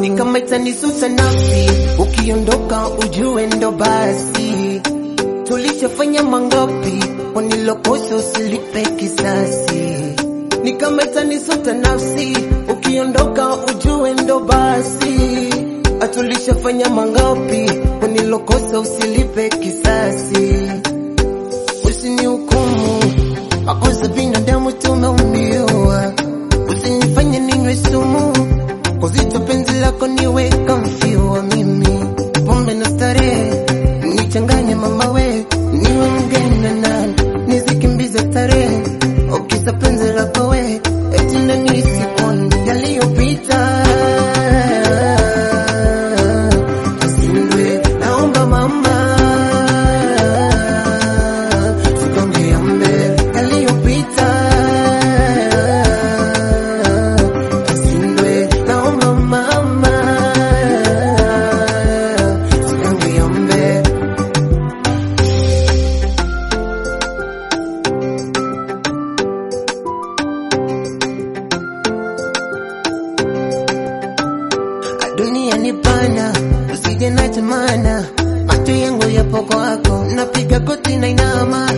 Ni kama itanisusa nafsi, ukiondoka ujue ndo basi. Tulishafanya mangapi, wanilokosa usilipe kisasi. Ni itanisuta nafsi, ukiondoka ujue ndo basi. Atulishafanya mangapi, wanilokosa usilipe kisasi. Usinihukumu, Cause penzi lako niwe usije na tamana. Macho yangu yapo kwako, napiga koti na inama,